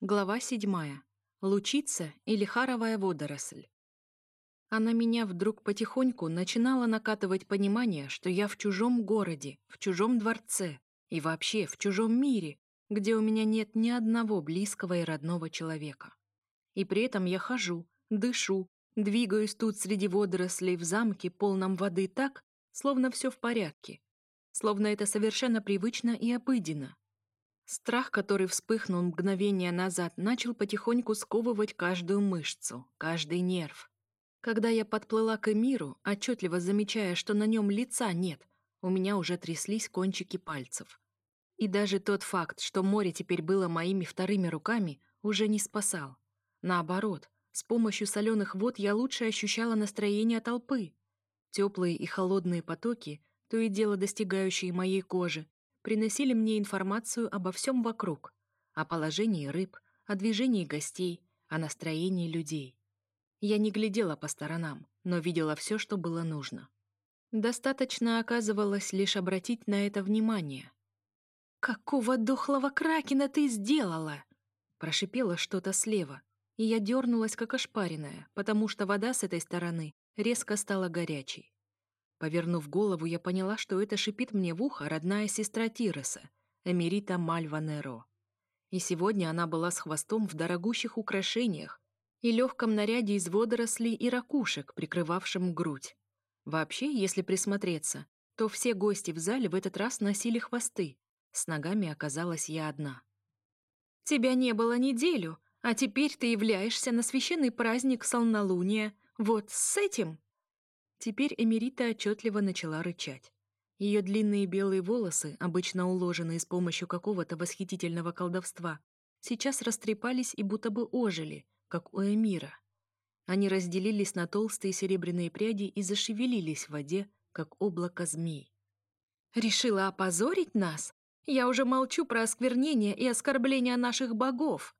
Глава седьмая. Лучица или харовая водоросль. А на меня вдруг потихоньку начинало накатывать понимание, что я в чужом городе, в чужом дворце и вообще в чужом мире, где у меня нет ни одного близкого и родного человека. И при этом я хожу, дышу, двигаюсь тут среди водорослей в замке, полном воды так, словно все в порядке, словно это совершенно привычно и обыденно. Страх, который вспыхнул мгновение назад, начал потихоньку сковывать каждую мышцу, каждый нерв. Когда я подплыла к Эмиру, отчетливо замечая, что на нем лица нет, у меня уже тряслись кончики пальцев. И даже тот факт, что море теперь было моими вторыми руками, уже не спасал. Наоборот, с помощью соленых вод я лучше ощущала настроение толпы. Теплые и холодные потоки, то и дело достигающие моей кожи, приносили мне информацию обо всем вокруг, о положении рыб, о движении гостей, о настроении людей. Я не глядела по сторонам, но видела все, что было нужно. Достаточно оказывалось лишь обратить на это внимание. «Какого дохлого кракена ты сделала?» Прошипело что-то слева, и я дернулась, как ошпаренная, потому что вода с этой стороны резко стала горячей. Повернув голову, я поняла, что это шипит мне в ухо родная сестра Тироса, Эмирита Мальва Неро. И сегодня она была с хвостом в дорогущих украшениях и легком наряде из водорослей и ракушек, прикрывавшим грудь. Вообще, если присмотреться, то все гости в зале в этот раз носили хвосты. С ногами оказалась я одна. «Тебя не было неделю, а теперь ты являешься на священный праздник Солнолуния. Вот с этим?» Теперь Эмерита отчетливо начала рычать. Ее длинные белые волосы, обычно уложенные с помощью какого-то восхитительного колдовства, сейчас растрепались и будто бы ожили, как у Эмира. Они разделились на толстые серебряные пряди и зашевелились в воде, как облако змей. «Решила опозорить нас? Я уже молчу про осквернение и оскорбление наших богов!»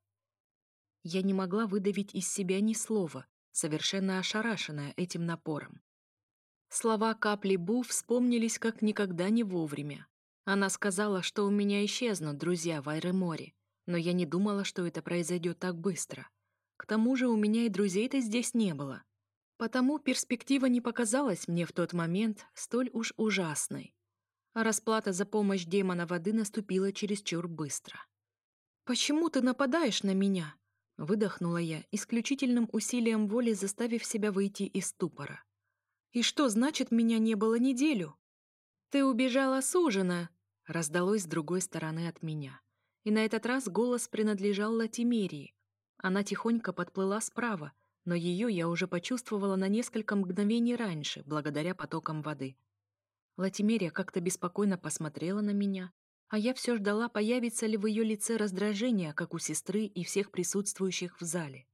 Я не могла выдавить из себя ни слова, совершенно ошарашенная этим напором. Слова капли Бу вспомнились как никогда не вовремя. Она сказала, что у меня исчезнут друзья в Айреморе, но я не думала, что это произойдет так быстро. К тому же у меня и друзей-то здесь не было. Потому перспектива не показалась мне в тот момент столь уж ужасной. А расплата за помощь демона воды наступила чересчур быстро. «Почему ты нападаешь на меня?» Выдохнула я, исключительным усилием воли заставив себя выйти из ступора. И что значит, меня не было неделю? Ты убежала с ужина, раздалось с другой стороны от меня. И на этот раз голос принадлежал Латимерии. Она тихонько подплыла справа, но ее я уже почувствовала на несколько мгновений раньше, благодаря потокам воды. Латимерия как-то беспокойно посмотрела на меня, а я все ждала, появится ли в ее лице раздражение, как у сестры и всех присутствующих в зале.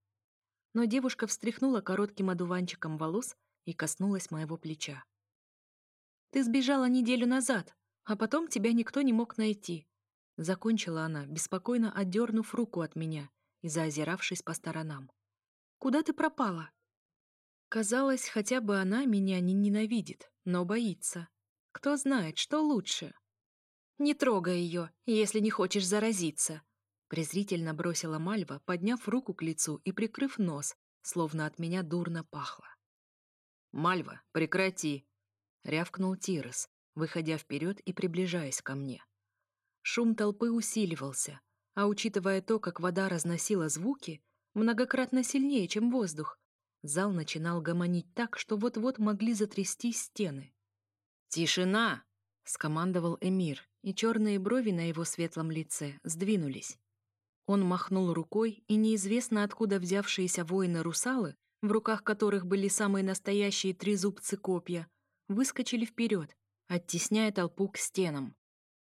Но девушка встряхнула коротким одуванчиком волос и коснулась моего плеча. «Ты сбежала неделю назад, а потом тебя никто не мог найти», закончила она, беспокойно отдернув руку от меня и заозиравшись по сторонам. «Куда ты пропала?» Казалось, хотя бы она меня не ненавидит, но боится. Кто знает, что лучше. «Не трогай ее, если не хочешь заразиться», презрительно бросила Мальва, подняв руку к лицу и прикрыв нос, словно от меня дурно пахло. «Мальва, прекрати!» — рявкнул Тирос, выходя вперед и приближаясь ко мне. Шум толпы усиливался, а учитывая то, как вода разносила звуки, многократно сильнее, чем воздух, зал начинал гомонить так, что вот-вот могли затрясти стены. «Тишина!» — скомандовал Эмир, и черные брови на его светлом лице сдвинулись. Он махнул рукой, и неизвестно откуда взявшиеся воины-русалы в руках которых были самые настоящие трезубцы копья, выскочили вперед, оттесняя толпу к стенам.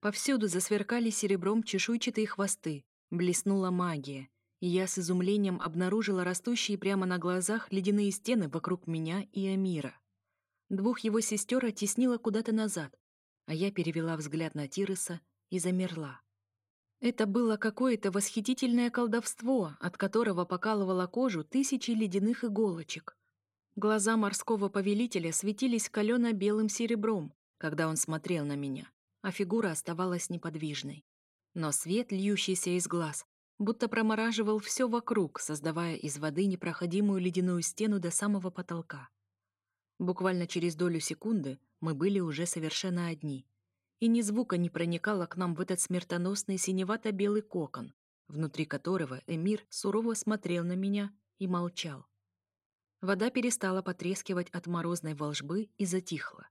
Повсюду засверкали серебром чешуйчатые хвосты, блеснула магия, и я с изумлением обнаружила растущие прямо на глазах ледяные стены вокруг меня и Амира. Двух его сестер оттеснила куда-то назад, а я перевела взгляд на Тироса и замерла. Это было какое-то восхитительное колдовство, от которого покалывала кожу тысячи ледяных иголочек. Глаза морского повелителя светились калено-белым серебром, когда он смотрел на меня, а фигура оставалась неподвижной. Но свет, льющийся из глаз, будто промораживал все вокруг, создавая из воды непроходимую ледяную стену до самого потолка. Буквально через долю секунды мы были уже совершенно одни, и ни звука не проникало к нам в этот смертоносный синевато-белый кокон, внутри которого Эмир сурово смотрел на меня и молчал. Вода перестала потрескивать от морозной волжбы и затихла,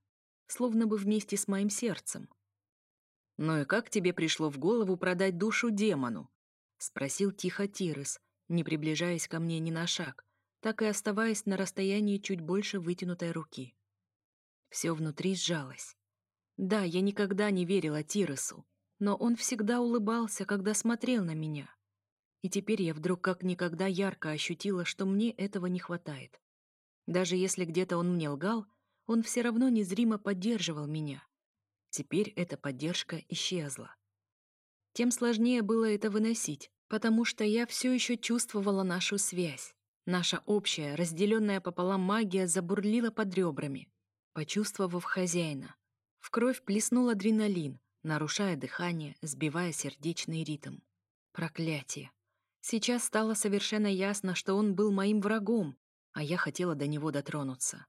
словно бы вместе с моим сердцем. «Ну и как тебе пришло в голову продать душу демону?» — спросил тихо Тирес, не приближаясь ко мне ни на шаг, так и оставаясь на расстоянии чуть больше вытянутой руки. Все внутри сжалось. Да, я никогда не верила Тиресу, но он всегда улыбался, когда смотрел на меня. И теперь я вдруг как никогда ярко ощутила, что мне этого не хватает. Даже если где-то он мне лгал, он все равно незримо поддерживал меня. Теперь эта поддержка исчезла. Тем сложнее было это выносить, потому что я все еще чувствовала нашу связь. Наша общая, разделенная пополам магия забурлила под ребрами, почувствовав хозяина. В кровь плеснул адреналин, нарушая дыхание, сбивая сердечный ритм. Проклятие. Сейчас стало совершенно ясно, что он был моим врагом, а я хотела до него дотронуться.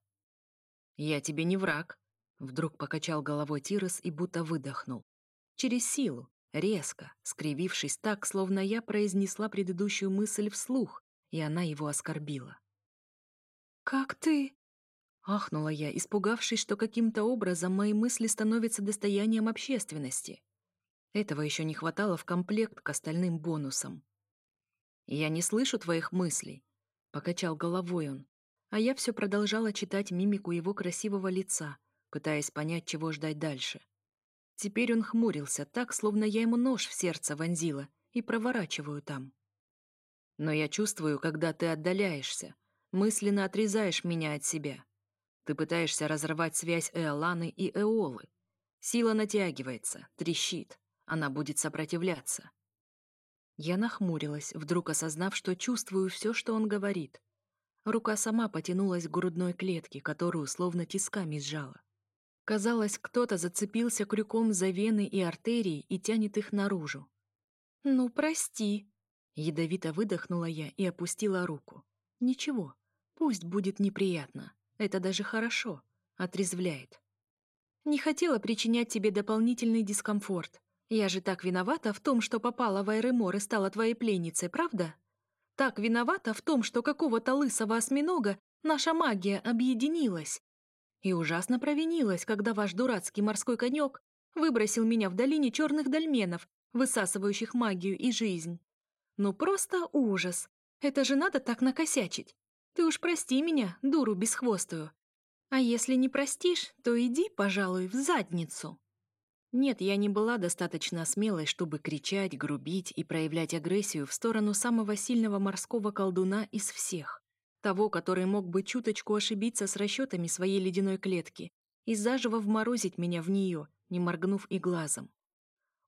«Я тебе не враг», — вдруг покачал головой Тирос и будто выдохнул. Через силу, резко, скривившись так, словно я произнесла предыдущую мысль вслух, и она его оскорбила. «Как ты?» — ахнула я, испугавшись, что каким-то образом мои мысли становятся достоянием общественности. Этого еще не хватало в комплект к остальным бонусам. «Я не слышу твоих мыслей», — покачал головой он. А я все продолжала читать мимику его красивого лица, пытаясь понять, чего ждать дальше. Теперь он хмурился так, словно я ему нож в сердце вонзила и проворачиваю там. Но я чувствую, когда ты отдаляешься, мысленно отрезаешь меня от себя. Ты пытаешься разорвать связь Эоланы и Эолы. Сила натягивается, трещит. Она будет сопротивляться. Я нахмурилась, вдруг осознав, что чувствую все, что он говорит. Рука сама потянулась к грудной клетке, которую словно тисками сжала. Казалось, кто-то зацепился крюком за вены и артерии и тянет их наружу. «Ну, прости!» Ядовито выдохнула я и опустила руку. «Ничего, пусть будет неприятно. Это даже хорошо. Отрезвляет. Не хотела причинять тебе дополнительный дискомфорт. Я же так виновата в том, что попала в Айремор и стала твоей пленницей, правда? Так виновата в том, что какого-то лысого осьминога наша магия объединилась. И ужасно провинилась, когда ваш дурацкий морской конек выбросил меня в долине черных дольменов, высасывающих магию и жизнь. Ну просто ужас. Это же надо так накосячить. Ты уж прости меня, дуру бесхвостую. А если не простишь, то иди, пожалуй, в задницу. Нет, я не была достаточно смелой, чтобы кричать, грубить и проявлять агрессию в сторону самого сильного морского колдуна из всех. Того, который мог бы чуточку ошибиться с расчетами своей ледяной клетки и заживо вморозить меня в нее, не моргнув и глазом.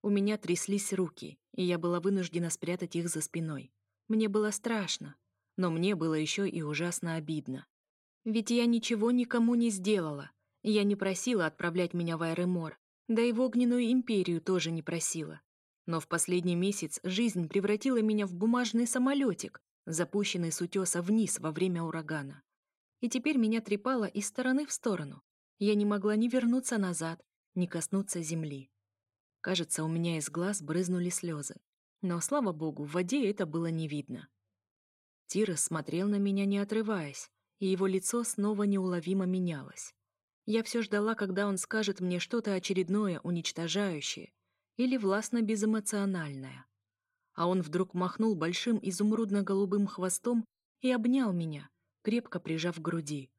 У меня тряслись руки, и я была вынуждена спрятать их за спиной. Мне было страшно, но мне было еще и ужасно обидно. Ведь я ничего никому не сделала. Я не просила отправлять меня в Айремор, да и в огненную империю тоже не просила. Но в последний месяц жизнь превратила меня в бумажный самолетик, запущенный с утеса вниз во время урагана. И теперь меня трепало из стороны в сторону. Я не могла ни вернуться назад, ни коснуться земли. Кажется, у меня из глаз брызнули слезы. Но, слава богу, в воде это было не видно. Тирос смотрел на меня, не отрываясь, и его лицо снова неуловимо менялось. Я все ждала, когда он скажет мне что-то очередное, уничтожающее или властно-безэмоциональное. А он вдруг махнул большим изумрудно-голубым хвостом и обнял меня, крепко прижав к груди,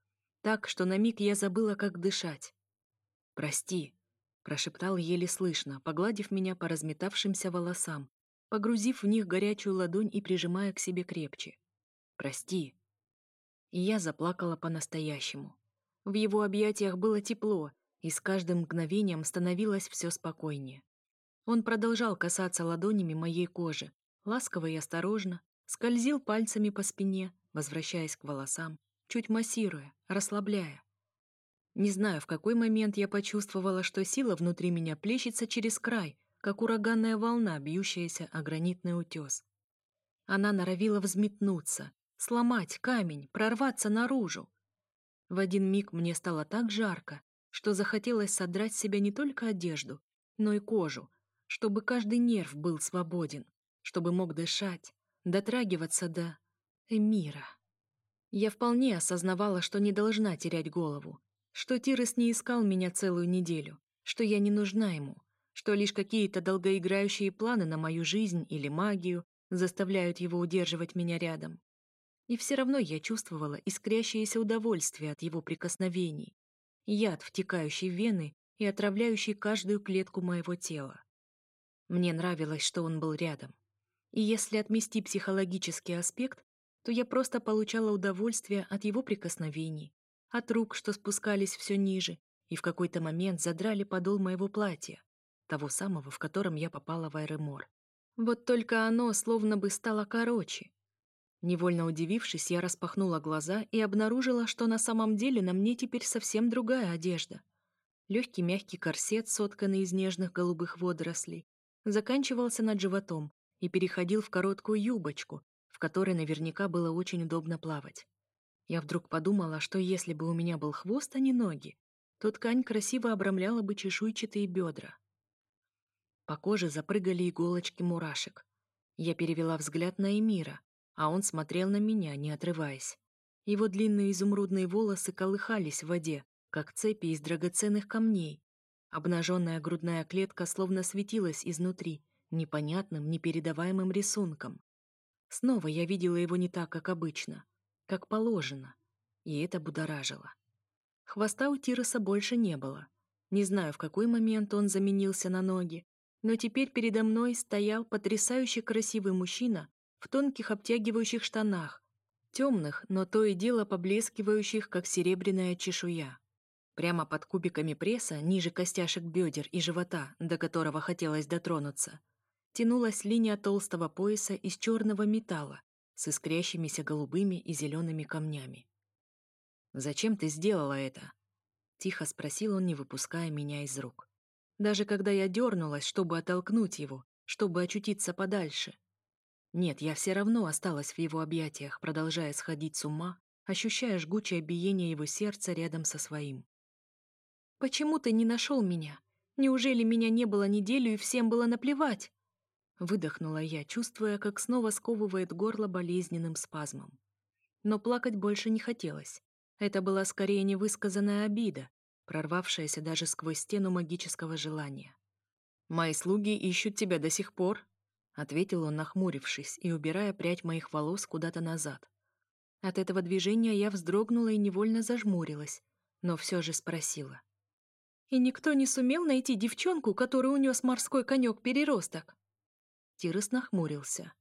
так, что на миг я забыла, как дышать. «Прости», — прошептал еле слышно, погладив меня по разметавшимся волосам, погрузив в них горячую ладонь и прижимая к себе крепче. «Прости». И я заплакала по-настоящему. В его объятиях было тепло, и с каждым мгновением становилось все спокойнее. Он продолжал касаться ладонями моей кожи, ласково и осторожно, скользил пальцами по спине, возвращаясь к волосам, чуть массируя, расслабляя. Не знаю, в какой момент я почувствовала, что сила внутри меня плещется через край, как ураганная волна, бьющаяся о гранитный утес. Она норовила взметнуться, сломать камень, прорваться наружу. В один миг мне стало так жарко, что захотелось содрать с себя не только одежду, но и кожу, чтобы каждый нерв был свободен, чтобы мог дышать, дотрагиваться до Эмира. Я вполне осознавала, что не должна терять голову, что Тирес не искал меня целую неделю, что я не нужна ему, что лишь какие-то долгоиграющие планы на мою жизнь или магию заставляют его удерживать меня рядом. И все равно я чувствовала искрящееся удовольствие от его прикосновений, яд, втекающий в вены и отравляющий каждую клетку моего тела. Мне нравилось, что он был рядом. И если отмести психологический аспект, то я просто получала удовольствие от его прикосновений, от рук, что спускались все ниже, и в какой-то момент задрали подол моего платья, того самого, в котором я попала в Айремор. Вот только оно словно бы стало короче. Невольно удивившись, я распахнула глаза и обнаружила, что на самом деле на мне теперь совсем другая одежда. Легкий мягкий корсет, сотканный из нежных голубых водорослей, заканчивался над животом и переходил в короткую юбочку, в которой наверняка было очень удобно плавать. Я вдруг подумала, что если бы у меня был хвост, а не ноги, то ткань красиво обрамляла бы чешуйчатые бедра. По коже запрыгали иголочки мурашек. Я перевела взгляд на Эмира, а он смотрел на меня, не отрываясь. Его длинные изумрудные волосы колыхались в воде, как цепи из драгоценных камней. Обнаженная грудная клетка словно светилась изнутри, непонятным, непередаваемым рисунком. Снова я видела его не так, как обычно, как положено, и это будоражило. Хвоста у Тироса больше не было. Не знаю, в какой момент он заменился на ноги, но теперь передо мной стоял потрясающе красивый мужчина в тонких обтягивающих штанах, темных, но то и дело поблескивающих, как серебряная чешуя. Прямо под кубиками пресса, ниже костяшек бедер и живота, до которого хотелось дотронуться, тянулась линия толстого пояса из черного металла с искрящимися голубыми и зелеными камнями. «Зачем ты сделала это?» — тихо спросил он, не выпуская меня из рук даже когда я дернулась, чтобы оттолкнуть его, чтобы очутиться подальше. Нет, я все равно осталась в его объятиях, продолжая сходить с ума, ощущая жгучее биение его сердца рядом со своим. «Почему ты не нашел меня? Неужели меня не было неделю и всем было наплевать?» Выдохнула я, чувствуя, как снова сковывает горло болезненным спазмом. Но плакать больше не хотелось. Это была скорее невысказанная обида, прорвавшаяся даже сквозь стену магического желания. «Мои слуги ищут тебя до сих пор», — ответил он, нахмурившись и убирая прядь моих волос куда-то назад. От этого движения я вздрогнула и невольно зажмурилась, но все же спросила. «И никто не сумел найти девчонку, которую унес морской конек-переросток?» Тирос нахмурился.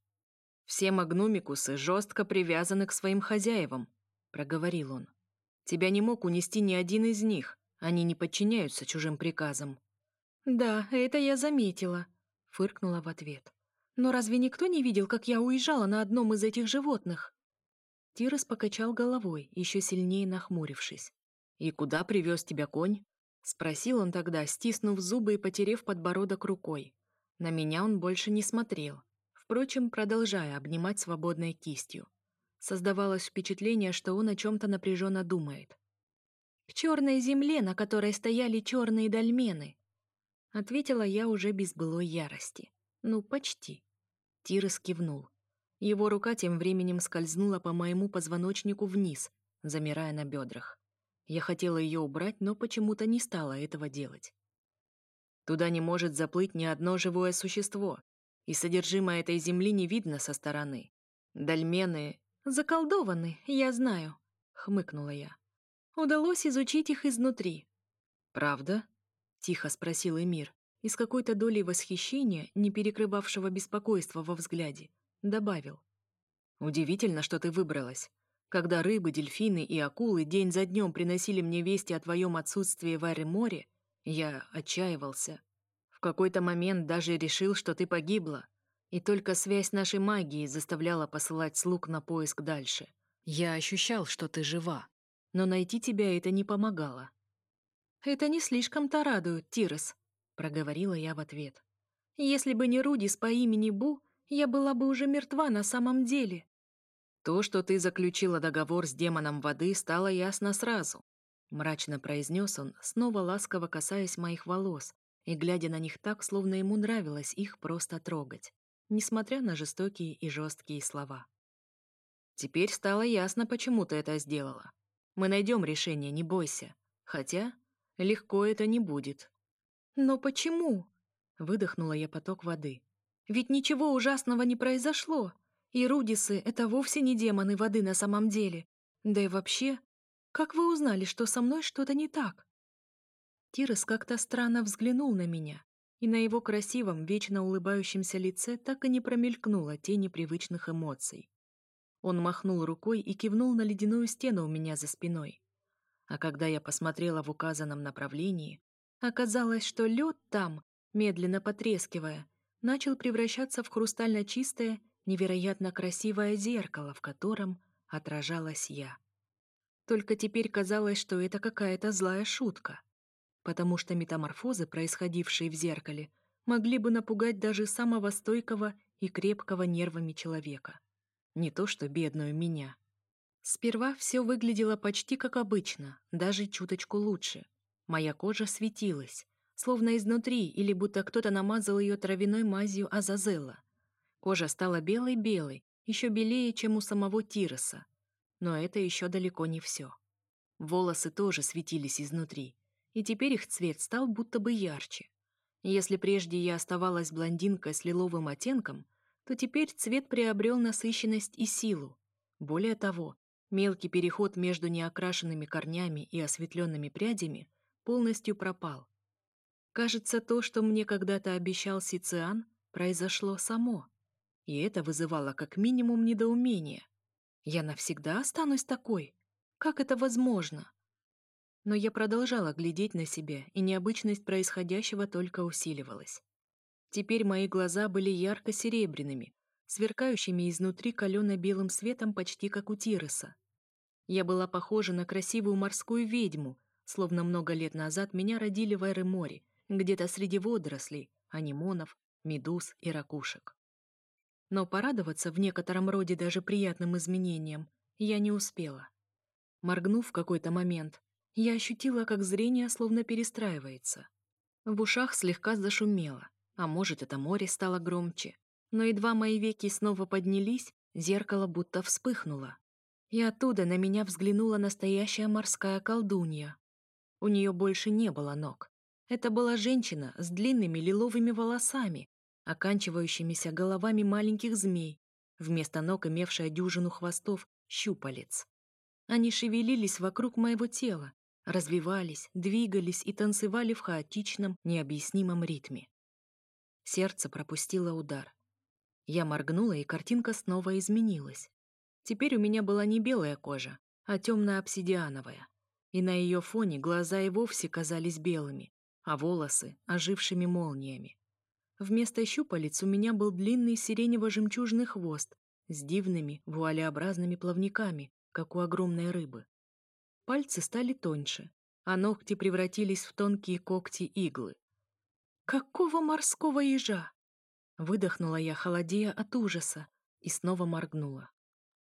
«Все магнумикусы жестко привязаны к своим хозяевам», — проговорил он. «Тебя не мог унести ни один из них, они не подчиняются чужим приказам. «Да, это я заметила», — фыркнула в ответ. «Но разве никто не видел, как я уезжала на одном из этих животных?» Тирос покачал головой, еще сильнее нахмурившись. «И куда привез тебя конь?» — спросил он тогда, стиснув зубы и потерев подбородок рукой. На меня он больше не смотрел, впрочем, продолжая обнимать свободной кистью. Создавалось впечатление, что он о чем-то напряженно думает. «К черной земле, на которой стояли черные дольмены», — ответила я уже без былой ярости. «Ну, почти». Тирос кивнул. Его рука тем временем скользнула по моему позвоночнику вниз, замирая на бедрах. Я хотела ее убрать, но почему-то не стала этого делать. Туда не может заплыть ни одно живое существо, и содержимое этой земли не видно со стороны. Дольмены заколдованы, я знаю, хмыкнула я. Удалось изучить их изнутри. «Правда?» — тихо спросил Эмир, и с какой-то долей восхищения, не перекрывавшего беспокойства во взгляде, добавил. «Удивительно, что ты выбралась. Когда рыбы, дельфины и акулы день за днем приносили мне вести о твоем отсутствии в Аре-море, я отчаивался. В какой-то момент даже решил, что ты погибла, и только связь нашей магии заставляла посылать слуг на поиск дальше. Я ощущал, что ты жива, но найти тебя это не помогало. «Это не слишком-то радует, Тирос», — проговорила я в ответ. «Если бы не Рудис по имени Бу, Я была бы уже мертва на самом деле. То, что ты заключила договор с демоном воды, стало ясно сразу. Мрачно произнес он, снова ласково касаясь моих волос и глядя на них так, словно ему нравилось их просто трогать, несмотря на жестокие и жесткие слова. Теперь стало ясно, почему ты это сделала. Мы найдем решение, не бойся. Хотя легко это не будет. Но почему? Выдохнула я поток воды. Ведь ничего ужасного не произошло. И Рудисы — это вовсе не демоны воды на самом деле. Да и вообще, как вы узнали, что со мной что-то не так? Тирос как-то странно взглянул на меня, и на его красивом, вечно улыбающемся лице так и не промелькнуло тени непривычных эмоций. Он махнул рукой и кивнул на ледяную стену у меня за спиной. А когда я посмотрела в указанном направлении, оказалось, что лед там, медленно потрескивая, начал превращаться в хрустально чистое, невероятно красивое зеркало, в котором отражалась я. Только теперь казалось, что это какая-то злая шутка, потому что метаморфозы, происходившие в зеркале, могли бы напугать даже самого стойкого и крепкого нервами человека. Не то что бедную меня. Сперва все выглядело почти как обычно, даже чуточку лучше. Моя кожа светилась, словно изнутри, или будто кто-то намазал ее травяной мазью Азазела. Кожа стала белой-белой, еще белее, чем у самого Тироса. Но это еще далеко не все. Волосы тоже светились изнутри, и теперь их цвет стал будто бы ярче. Если прежде я оставалась блондинкой с лиловым оттенком, то теперь цвет приобрел насыщенность и силу. Более того, мелкий переход между неокрашенными корнями и осветленными прядями полностью пропал. Кажется, то, что мне когда-то обещал Сициан, произошло само. И это вызывало как минимум недоумение. Я навсегда останусь такой? Как это возможно? Но я продолжала глядеть на себя, и необычность происходящего только усиливалась. Теперь мои глаза были ярко-серебряными, сверкающими изнутри калено-белым светом почти как у Тироса. Я была похожа на красивую морскую ведьму, словно много лет назад меня родили в Эре-море, где-то среди водорослей, анимонов, медуз и ракушек. Но порадоваться в некотором роде даже приятным изменениям я не успела. Моргнув в какой-то момент, я ощутила, как зрение словно перестраивается. В ушах слегка зашумело. А может, это море стало громче. Но едва мои веки снова поднялись, зеркало будто вспыхнуло. И оттуда на меня взглянула настоящая морская колдунья. У нее больше не было ног. Это была женщина с длинными лиловыми волосами, оканчивающимися головами маленьких змей, вместо ног имевшая дюжину хвостов щупалец. Они шевелились вокруг моего тела, развивались, двигались и танцевали в хаотичном, необъяснимом ритме. Сердце пропустило удар. Я моргнула, и картинка снова изменилась. Теперь у меня была не белая кожа, а темно-обсидиановая. И на ее фоне глаза и вовсе казались белыми, а волосы — ожившими молниями. Вместо щупалец у меня был длинный сиренево-жемчужный хвост с дивными вуалеобразными плавниками, как у огромной рыбы. Пальцы стали тоньше, а ногти превратились в тонкие когти-иглы. «Какого морского ежа?» Выдохнула я, холодея от ужаса, и снова моргнула.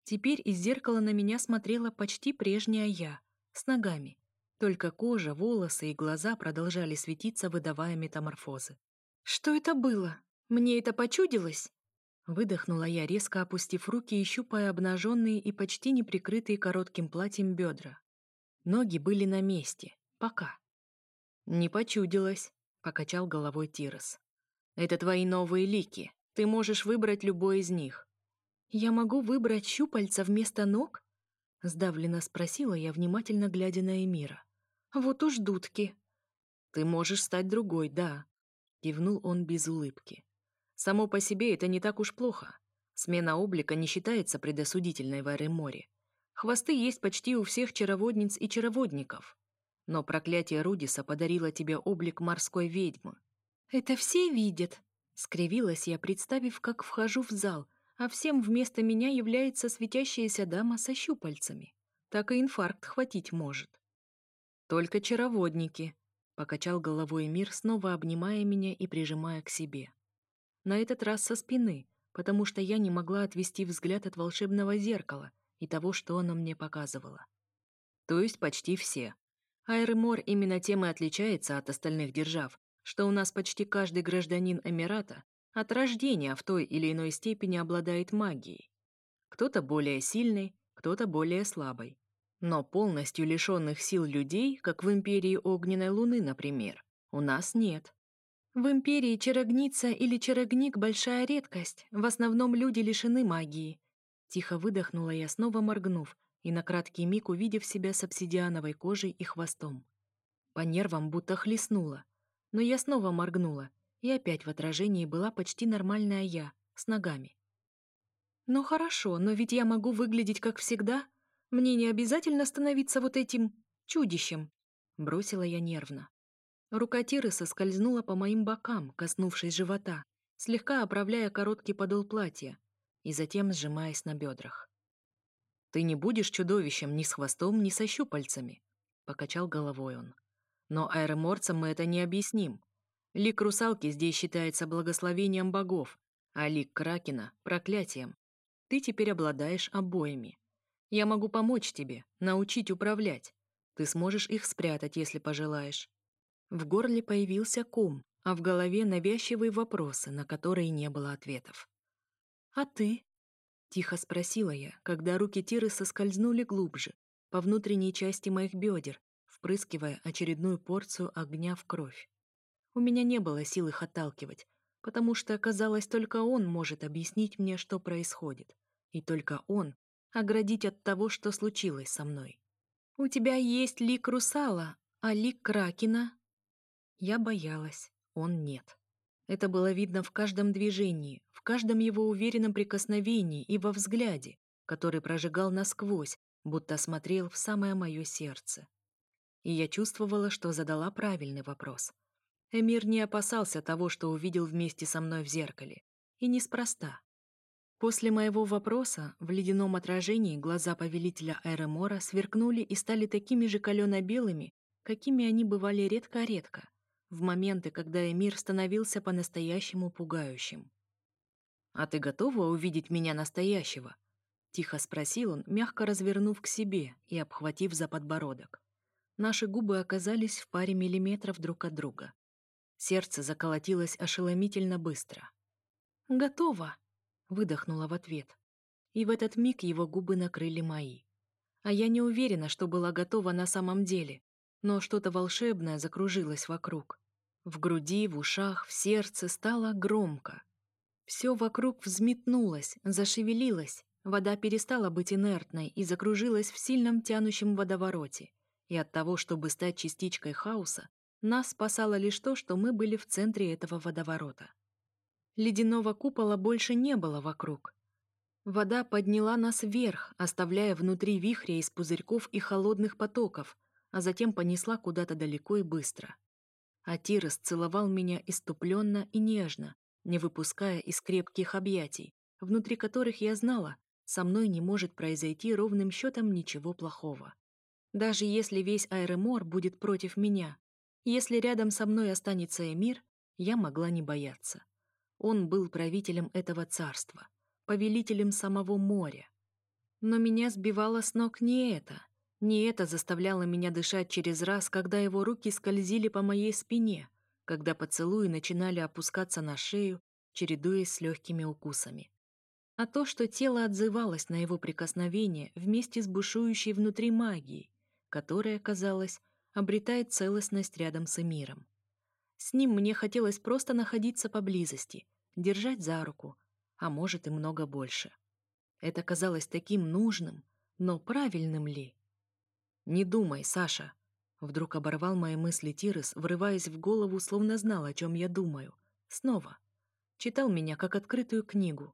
Теперь из зеркала на меня смотрела почти прежняя я, с ногами. Только кожа, волосы и глаза продолжали светиться, выдавая метаморфозы. «Что это было? Мне это почудилось?» Выдохнула я, резко опустив руки и щупая обнаженные и почти не прикрытые коротким платьем бедра. Ноги были на месте. Пока. Не почудилось. — покачал головой Тирос. «Это твои новые лики. Ты можешь выбрать любой из них». «Я могу выбрать щупальца вместо ног?» — сдавленно спросила я, внимательно глядя на Эмира. «Вот уж дудки». «Ты можешь стать другой, да», — кивнул он без улыбки. «Само по себе это не так уж плохо. Смена облика не считается предосудительной в Ареморе. Хвосты есть почти у всех чароводниц и чароводников. Но проклятие Рудиса подарило тебе облик морской ведьмы. «Это все видят!» — скривилась я, представив, как вхожу в зал, а всем вместо меня является светящаяся дама со щупальцами. Так и инфаркт хватить может. «Только чароводники», — покачал головой мир, снова обнимая меня и прижимая к себе. На этот раз со спины, потому что я не могла отвести взгляд от волшебного зеркала и того, что оно мне показывало. То есть почти все. Айремор именно тем и отличается от остальных держав, что у нас почти каждый гражданин Эмирата от рождения в той или иной степени обладает магией. Кто-то более сильный, кто-то более слабый. Но полностью лишенных сил людей, как в Империи Огненной Луны, например, у нас нет. В Империи чарогница или чарогник — большая редкость. В основном люди лишены магии. Тихо выдохнула я, снова моргнув, и на краткий миг увидев себя с обсидиановой кожей и хвостом. По нервам будто хлестнула. Но я снова моргнула, и опять в отражении была почти нормальная я, с ногами. «Ну хорошо, но ведь я могу выглядеть как всегда», мне не обязательно становиться вот этим чудищем, бросила я нервно. Рука Тиры соскользнула по моим бокам, коснувшись живота, слегка оправляя короткий подол платья и затем сжимаясь на бедрах. «Ты не будешь чудовищем ни с хвостом, ни со щупальцами», — покачал головой он. «Но аэроморцам мы это не объясним. Лик русалки здесь считается благословением богов, а лик кракена — проклятием. Ты теперь обладаешь обоими. Я могу помочь тебе, научить управлять. Ты сможешь их спрятать, если пожелаешь». В горле появился ком, а в голове навязчивые вопросы, на которые не было ответов. «А ты?» — тихо спросила я, когда руки Тиры соскользнули глубже, по внутренней части моих бедер, впрыскивая очередную порцию огня в кровь. У меня не было сил их отталкивать, потому что, казалось, только он может объяснить мне, что происходит. И только он оградить от того, что случилось со мной. «У тебя есть лик русала, а лик кракена?» Я боялась, он нет. Это было видно в каждом движении, в каждом его уверенном прикосновении и во взгляде, который прожигал насквозь, будто смотрел в самое мое сердце. И я чувствовала, что задала правильный вопрос. Эмир не опасался того, что увидел вместе со мной в зеркале. И неспроста. После моего вопроса в ледяном отражении глаза повелителя Эремора сверкнули и стали такими же калено-белыми, какими они бывали редко-редко, в моменты, когда Эмир становился по-настоящему пугающим. «А ты готова увидеть меня настоящего?» — тихо спросил он, мягко развернув к себе и обхватив за подбородок. Наши губы оказались в паре миллиметров друг от друга. Сердце заколотилось ошеломительно быстро. «Готово!» выдохнула в ответ. И в этот миг его губы накрыли мои. А я не уверена, что была готова на самом деле, но что-то волшебное закружилось вокруг. В груди, в ушах, в сердце стало громко. Все вокруг взметнулось, зашевелилось, вода перестала быть инертной и закружилась в сильном тянущем водовороте. И от того, чтобы стать частичкой хаоса, нас спасало лишь то, что мы были в центре этого водоворота. Ледяного купола больше не было вокруг. Вода подняла нас вверх, оставляя внутри вихря из пузырьков и холодных потоков, а затем понесла куда-то далеко и быстро. Атирос целовал меня иступленно и нежно, не выпуская из крепких объятий, внутри которых я знала, со мной не может произойти ровным счетом ничего плохого. Даже если весь Айремор будет против меня, если рядом со мной останется Эмир, я могла не бояться. Он был правителем этого царства, повелителем самого моря. Но меня сбивало с ног не это. Не это заставляло меня дышать через раз, когда его руки скользили по моей спине, когда поцелуи начинали опускаться на шею, чередуясь с легкими укусами. А то, что тело отзывалось на его прикосновение вместе с бушующей внутри магией, которая, казалось, обретает целостность рядом с Эмиром. С ним мне хотелось просто находиться поблизости, держать за руку, а может и много больше. Это казалось таким нужным, но правильным ли? «Не думай, Саша!» Вдруг оборвал мои мысли Тирес, врываясь в голову, словно знал, о чем я думаю. Снова. Читал меня, как открытую книгу.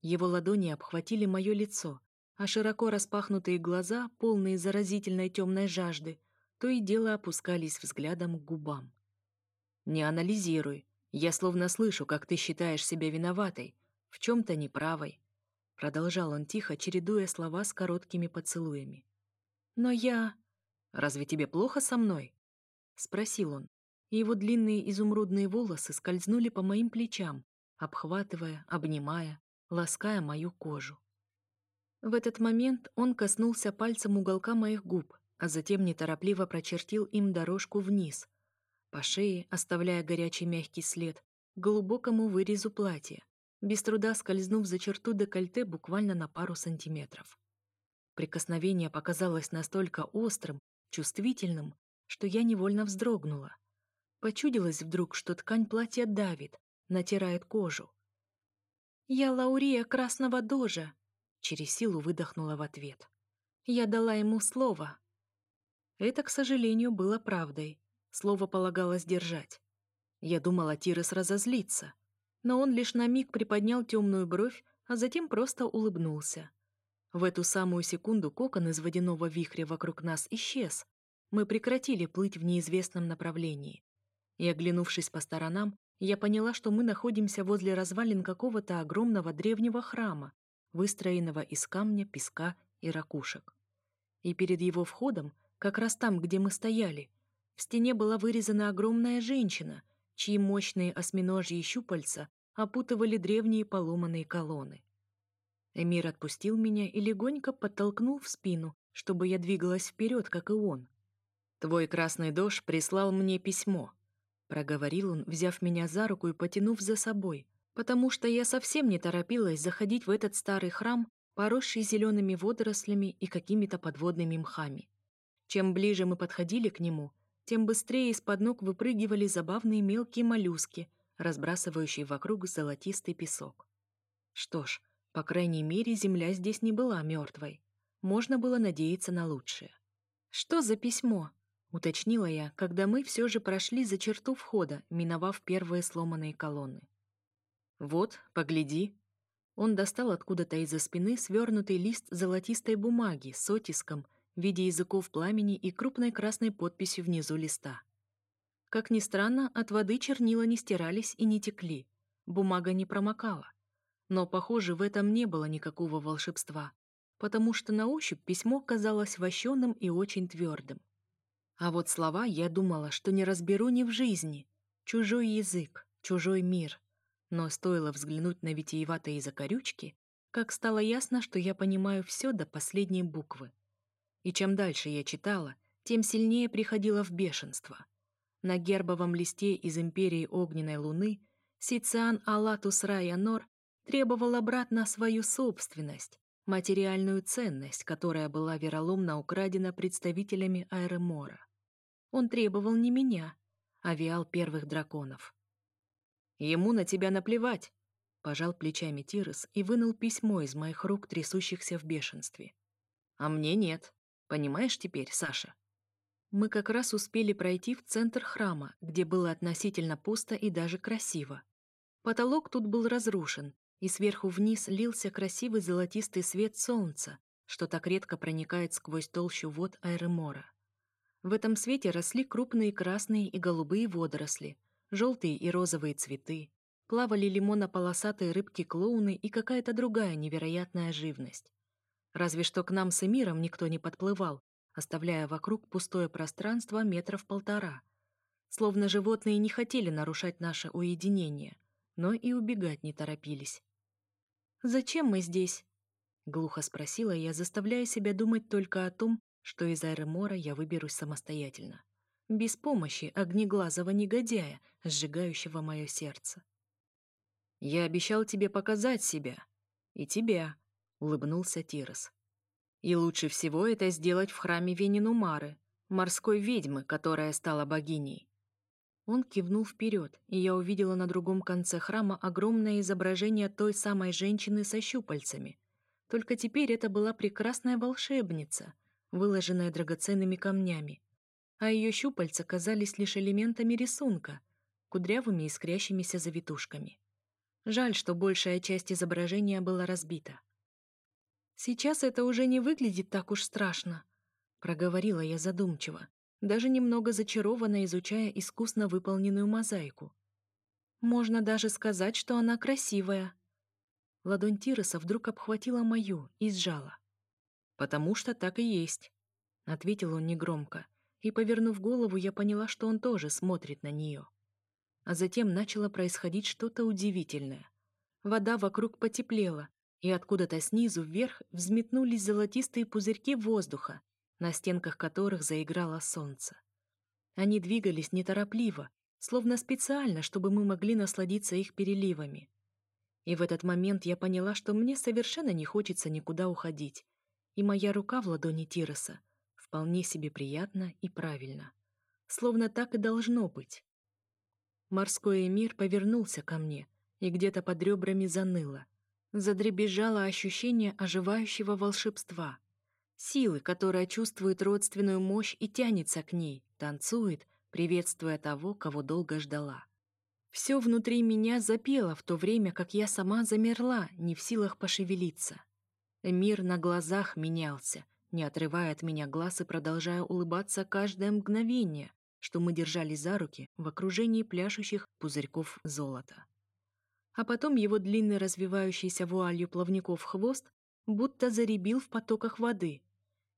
Его ладони обхватили мое лицо, а широко распахнутые глаза, полные заразительной темной жажды, то и дело опускались взглядом к губам. «Не анализируй. Я словно слышу, как ты считаешь себя виноватой, в чем-то неправой. Продолжал он тихо, чередуя слова с короткими поцелуями. Но я... Разве тебе плохо со мной? Спросил он. И его длинные изумрудные волосы скользнули по моим плечам, обхватывая, обнимая, лаская мою кожу. В этот момент он коснулся пальцем уголка моих губ, а затем неторопливо прочертил им дорожку вниз, по шее, оставляя горячий мягкий след, к глубокому вырезу платья, без труда скользнув за черту декольте буквально на пару сантиметров. Прикосновение показалось настолько острым, чувствительным, что я невольно вздрогнула. Почудилось вдруг, что ткань платья давит, натирает кожу. «Я Лаурия Красного Дожа!» Через силу выдохнула в ответ. Я дала ему слово. Это, к сожалению, было правдой. Слово полагалось держать. Я думала, Тирес разозлится, но он лишь на миг приподнял темную бровь, а затем просто улыбнулся. В эту самую секунду кокон из водяного вихря вокруг нас исчез. Мы прекратили плыть в неизвестном направлении. И, оглянувшись по сторонам, я поняла, что мы находимся возле развалин какого-то огромного древнего храма, выстроенного из камня, песка и ракушек. И перед его входом, как раз там, где мы стояли, в стене была вырезана огромная женщина, чьи мощные осьминожьи щупальца опутывали древние поломанные колонны. Эмир отпустил меня и легонько подтолкнул в спину, чтобы я двигалась вперед, как и он. «Твой красный дождь прислал мне письмо», — проговорил он, взяв меня за руку и потянув за собой, потому что я совсем не торопилась заходить в этот старый храм, поросший зелеными водорослями и какими-то подводными мхами. Чем ближе мы подходили к нему, тем быстрее из-под ног выпрыгивали забавные мелкие моллюски, разбрасывающие вокруг золотистый песок. Что ж, по крайней мере, земля здесь не была мертвой. Можно было надеяться на лучшее. «Что за письмо?» — уточнила я, когда мы все же прошли за черту входа, миновав первые сломанные колонны. «Вот, погляди». Он достал откуда-то из-за спины свернутый лист золотистой бумаги с оттиском в виде языков пламени и крупной красной подписью внизу листа. Как ни странно, от воды чернила не стирались и не текли, бумага не промокала. Но, похоже, в этом не было никакого волшебства, потому что на ощупь письмо казалось вощеным и очень твердым. А вот слова я думала, что не разберу ни в жизни. Чужой язык, чужой мир. Но стоило взглянуть на витиеватые закорючки, как стало ясно, что я понимаю все до последней буквы. И чем дальше я читала, тем сильнее приходила в бешенство. На гербовом листе из Империи Огненной Луны Сициан Алатус Раянор требовал обратно свою собственность, материальную ценность, которая была вероломно украдена представителями Аэромора. Он требовал не меня, а виал первых драконов. «Ему на тебя наплевать», — пожал плечами Тирос и вынул письмо из моих рук, трясущихся в бешенстве. «А мне нет». Понимаешь теперь, Саша? Мы как раз успели пройти в центр храма, где было относительно пусто и даже красиво. Потолок тут был разрушен, и сверху вниз лился красивый золотистый свет солнца, что так редко проникает сквозь толщу вод Айремора. В этом свете росли крупные красные и голубые водоросли, желтые и розовые цветы, плавали лимонополосатые рыбки-клоуны и какая-то другая невероятная живность. Разве что к нам с Эмиром никто не подплывал, оставляя вокруг пустое пространство метров полтора. Словно животные не хотели нарушать наше уединение, но и убегать не торопились. «Зачем мы здесь?» — глухо спросила я, заставляя себя думать только о том, что из Айремора я выберусь самостоятельно. Без помощи огнеглазого негодяя, сжигающего мое сердце. «Я обещал тебе показать себя. И тебя», — улыбнулся Тирос. «И лучше всего это сделать в храме Венинумары, морской ведьмы, которая стала богиней». Он кивнул вперед, и я увидела на другом конце храма огромное изображение той самой женщины со щупальцами. Только теперь это была прекрасная волшебница, выложенная драгоценными камнями, а ее щупальца казались лишь элементами рисунка, кудрявыми искрящимися завитушками. Жаль, что большая часть изображения была разбита. Сейчас это уже не выглядит так уж страшно, проговорила я задумчиво, даже немного зачарованно изучая искусно выполненную мозаику. Можно даже сказать, что она красивая. Ладонь Тироса вдруг обхватила мою и сжала. «Потому что так и есть», — ответил он негромко, и, повернув голову, я поняла, что он тоже смотрит на нее. а затем начало происходить что-то удивительное. Вода вокруг потеплела, и откуда-то снизу вверх взметнулись золотистые пузырьки воздуха, на стенках которых заиграло солнце. Они двигались неторопливо, словно специально, чтобы мы могли насладиться их переливами. И в этот момент я поняла, что мне совершенно не хочется никуда уходить, и моя рука в ладони Тироса вполне себе приятна и правильно. Словно так и должно быть. Морской эмир повернулся ко мне, и где-то под ребрами заныло. Задребезжало ощущение оживающего волшебства. Силы, которая чувствует родственную мощь и тянется к ней, танцует, приветствуя того, кого долго ждала. Все внутри меня запело в то время, как я сама замерла, не в силах пошевелиться. Мир на глазах менялся, не отрывая от меня глаз и продолжая улыбаться каждое мгновение, что мы держались за руки в окружении пляшущих пузырьков золота. А потом его длинный развивающийся вуалью плавников хвост будто заребил в потоках воды.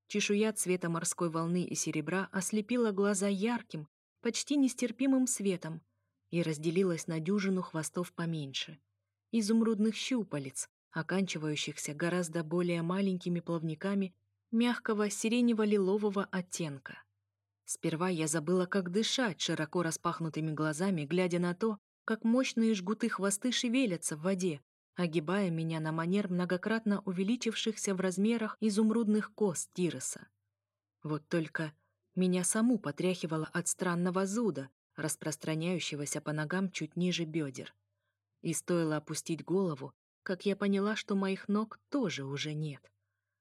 Чешуя цвета морской волны и серебра ослепила глаза ярким, почти нестерпимым светом, и разделилась на дюжину хвостов поменьше. Изумрудных щупалец, оканчивающихся гораздо более маленькими плавниками мягкого сиренево-лилового оттенка. Сперва я забыла, как дышать, широко распахнутыми глазами, глядя на то, как мощные жгуты хвосты шевелятся в воде, огибая меня на манер многократно увеличившихся в размерах изумрудных кос Тироса. Вот только меня саму потряхивало от странного зуда, распространяющегося по ногам чуть ниже бедер. И стоило опустить голову, как я поняла, что моих ног тоже уже нет.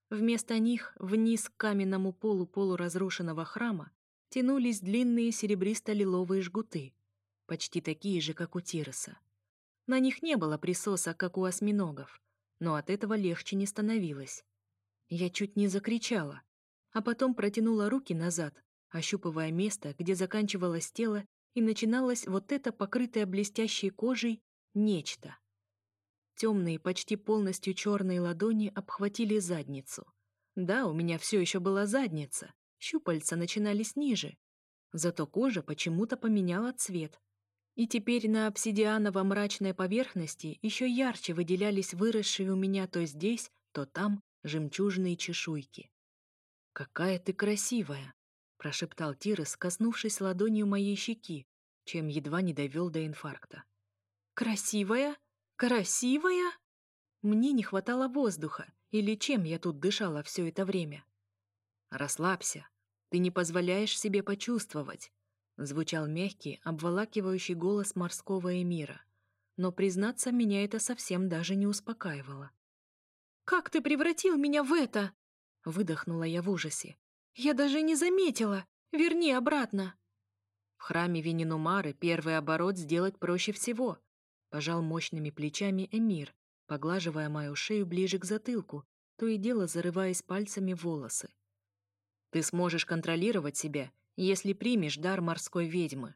Вместо них вниз к каменному полу полуразрушенного храма тянулись длинные серебристо-лиловые жгуты, почти такие же, как у Тироса. На них не было присоса, как у осьминогов, но от этого легче не становилось. Я чуть не закричала, а потом протянула руки назад, ощупывая место, где заканчивалось тело и начиналось вот это покрытое блестящей кожей нечто. Темные, почти полностью черные ладони обхватили задницу. Да, у меня все еще была задница, щупальца начинались ниже, зато кожа почему-то поменяла цвет. И теперь на обсидианово-мрачной поверхности еще ярче выделялись выросшие у меня то здесь, то там жемчужные чешуйки. «Какая ты красивая!» — прошептал Тирес, коснувшись ладонью моей щеки, чем едва не довел до инфаркта. «Красивая? Красивая?» Мне не хватало воздуха, или чем я тут дышала все это время. «Расслабься, ты не позволяешь себе почувствовать», — звучал мягкий, обволакивающий голос морского эмира. Но, признаться, меня это совсем даже не успокаивало. «Как ты превратил меня в это?» — выдохнула я в ужасе. Я даже не заметила. Верни обратно. В храме Венинумары первый оборот сделать проще всего. Пожал мощными плечами Эмир, поглаживая мою шею ближе к затылку, то и дело зарываясь пальцами в волосы. Ты сможешь контролировать себя, если примешь дар морской ведьмы.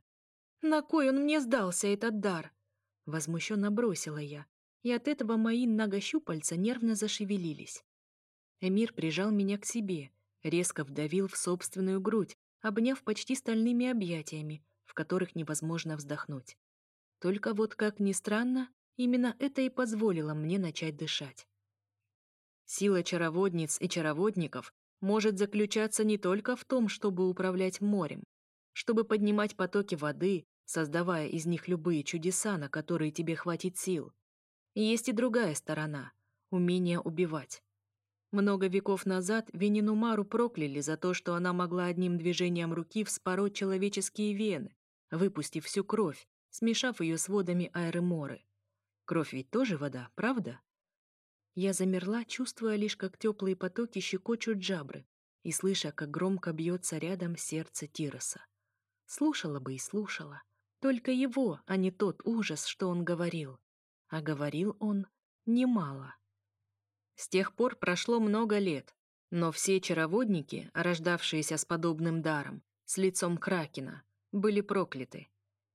На кой он мне сдался, этот дар? Возмущенно бросила я, и от этого мои ногощупальца нервно зашевелились. Эмир прижал меня к себе, резко вдавил в собственную грудь, обняв почти стальными объятиями, в которых невозможно вздохнуть. Только вот, как ни странно, именно это и позволило мне начать дышать. Сила чароводниц и чароводников может заключаться не только в том, чтобы управлять морем, чтобы поднимать потоки воды, создавая из них любые чудеса, на которые тебе хватит сил. Есть и другая сторона — умение убивать. Много веков назад Венинумару прокляли за то, что она могла одним движением руки вспороть человеческие вены, выпустив всю кровь, смешав ее с водами Аэреморы. Кровь ведь тоже вода, правда? Я замерла, чувствуя лишь, как теплые потоки щекочут джабры и слыша, как громко бьется рядом сердце Тироса. Слушала бы и слушала. Только его, а не тот ужас, что он говорил. А говорил он немало. С тех пор прошло много лет, но все чароводники, рождавшиеся с подобным даром, с лицом Кракена, были прокляты.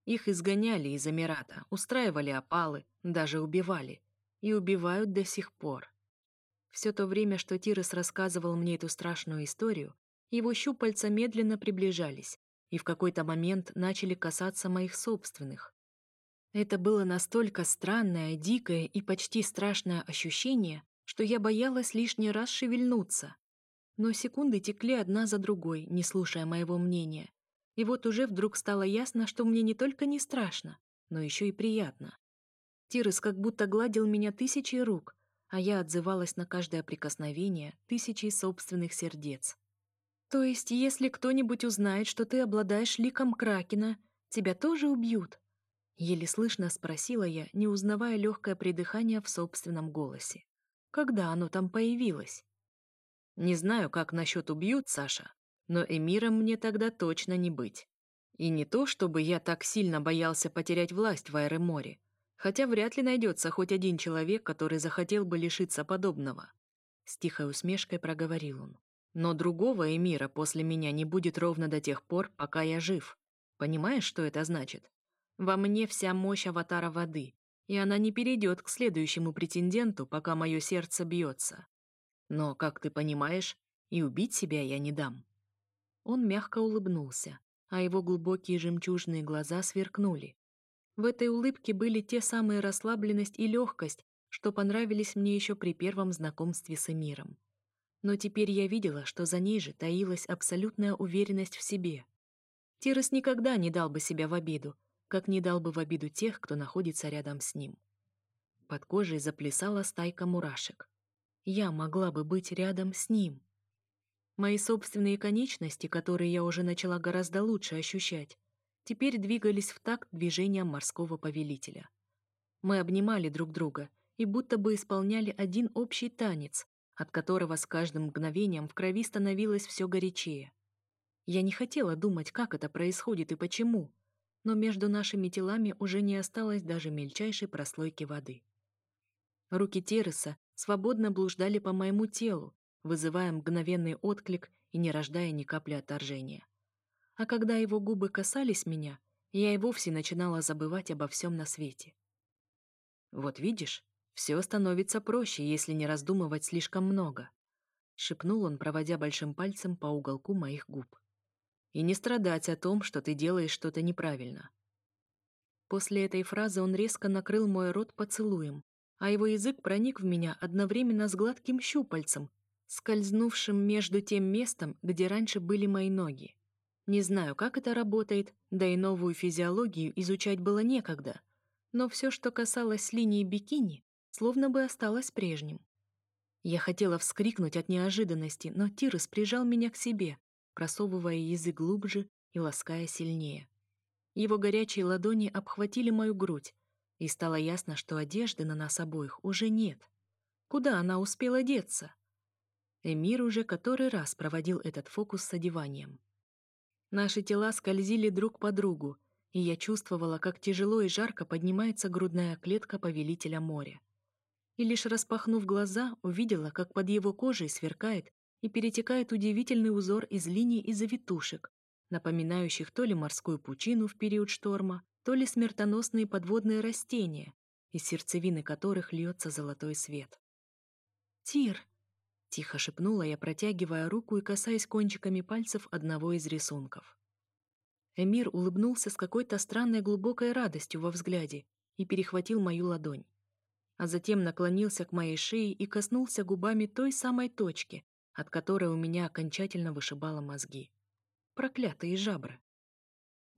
Их изгоняли из Эмирата, устраивали опалы, даже убивали. И убивают до сих пор. Все то время, что Тирес рассказывал мне эту страшную историю, его щупальца медленно приближались и в какой-то момент начали касаться моих собственных. Это было настолько странное, дикое и почти страшное ощущение, что я боялась лишний раз шевельнуться. Но секунды текли одна за другой, не слушая моего мнения. И вот уже вдруг стало ясно, что мне не только не страшно, но еще и приятно. Тирес как будто гладил меня тысячи рук, а я отзывалась на каждое прикосновение тысячей собственных сердец. То есть, если кто-нибудь узнает, что ты обладаешь ликом Кракена, тебя тоже убьют? Еле слышно спросила я, не узнавая легкое придыхание в собственном голосе. Когда оно там появилось? Не знаю, как насчет убьют, Саша, но эмиром мне тогда точно не быть. И не то, чтобы я так сильно боялся потерять власть в Аэроморе, хотя вряд ли найдется хоть один человек, который захотел бы лишиться подобного. С тихой усмешкой проговорил он. Но другого эмира после меня не будет ровно до тех пор, пока я жив. Понимаешь, что это значит? Во мне вся мощь аватара воды, и она не перейдет к следующему претенденту, пока мое сердце бьется. Но, как ты понимаешь, и убить себя я не дам». Он мягко улыбнулся, а его глубокие жемчужные глаза сверкнули. В этой улыбке были те самые расслабленность и легкость, что понравились мне еще при первом знакомстве с Эмиром. Но теперь я видела, что за ней же таилась абсолютная уверенность в себе. Тирос никогда не дал бы себя в обиду, как не дал бы в обиду тех, кто находится рядом с ним. Под кожей заплясала стайка мурашек я могла бы быть рядом с ним. Мои собственные конечности, которые я уже начала гораздо лучше ощущать, теперь двигались в такт движениям морского повелителя. Мы обнимали друг друга и будто бы исполняли один общий танец, от которого с каждым мгновением в крови становилось все горячее. Я не хотела думать, как это происходит и почему, но между нашими телами уже не осталось даже мельчайшей прослойки воды. Руки Тереса свободно блуждали по моему телу, вызывая мгновенный отклик и не рождая ни капли отторжения. А когда его губы касались меня, я и вовсе начинала забывать обо всем на свете. «Вот видишь, все становится проще, если не раздумывать слишком много», — шепнул он, проводя большим пальцем по уголку моих губ. «И не страдать о том, что ты делаешь что-то неправильно». После этой фразы он резко накрыл мой рот поцелуем, а его язык проник в меня одновременно с гладким щупальцем, скользнувшим между тем местом, где раньше были мои ноги. Не знаю, как это работает, да и новую физиологию изучать было некогда, но все, что касалось линии бикини, словно бы осталось прежним. Я хотела вскрикнуть от неожиданности, но Тирес прижал меня к себе, просовывая язык глубже и лаская сильнее. Его горячие ладони обхватили мою грудь, и стало ясно, что одежды на нас обоих уже нет. Куда она успела деться? Эмир уже который раз проводил этот фокус с одеванием. Наши тела скользили друг по другу, и я чувствовала, как тяжело и жарко поднимается грудная клетка повелителя моря. И лишь распахнув глаза, увидела, как под его кожей сверкает и перетекает удивительный узор из линий и завитушек, напоминающих то ли морскую пучину в период шторма, то ли смертоносные подводные растения, из сердцевины которых льется золотой свет. «Тир!» — тихо шепнула я, протягивая руку и касаясь кончиками пальцев одного из рисунков. Эмир улыбнулся с какой-то странной глубокой радостью во взгляде и перехватил мою ладонь. А затем наклонился к моей шее и коснулся губами той самой точки, от которой у меня окончательно вышибало мозги. Проклятые жабры.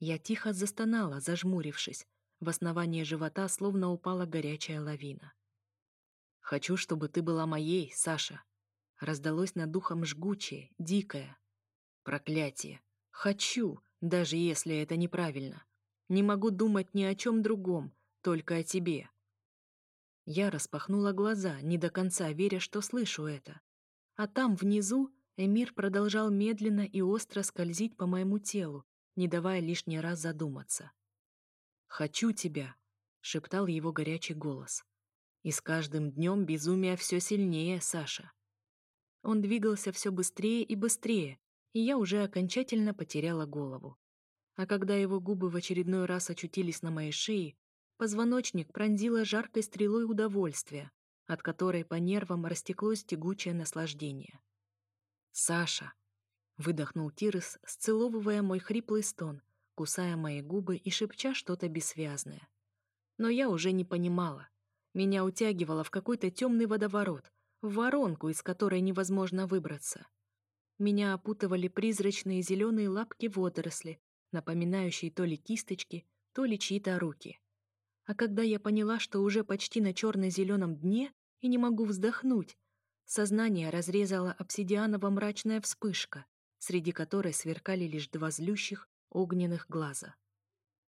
Я тихо застонала, зажмурившись. В основании живота словно упала горячая лавина. «Хочу, чтобы ты была моей, Саша!» Раздалось над духом жгучее, дикое. «Проклятие! Хочу, даже если это неправильно! Не могу думать ни о чем другом, только о тебе!» Я распахнула глаза, не до конца веря, что слышу это. А там, внизу, Эмир продолжал медленно и остро скользить по моему телу, не давая лишний раз задуматься. «Хочу тебя», — шептал его горячий голос. «И с каждым днем безумие все сильнее, Саша». Он двигался все быстрее и быстрее, и я уже окончательно потеряла голову. А когда его губы в очередной раз очутились на моей шее, позвоночник пронзило жаркой стрелой удовольствия, от которой по нервам растеклось тягучее наслаждение. «Саша!» Выдохнул Тирес, сцеловывая мой хриплый стон, кусая мои губы и шепча что-то бессвязное. Но я уже не понимала. Меня утягивало в какой-то темный водоворот, в воронку, из которой невозможно выбраться. Меня опутывали призрачные зеленые лапки водоросли, напоминающие то ли кисточки, то ли чьи-то руки. А когда я поняла, что уже почти на черно-зеленом дне и не могу вздохнуть, сознание разрезала обсидианово-мрачная вспышка, среди которой сверкали лишь два злющих огненных глаза.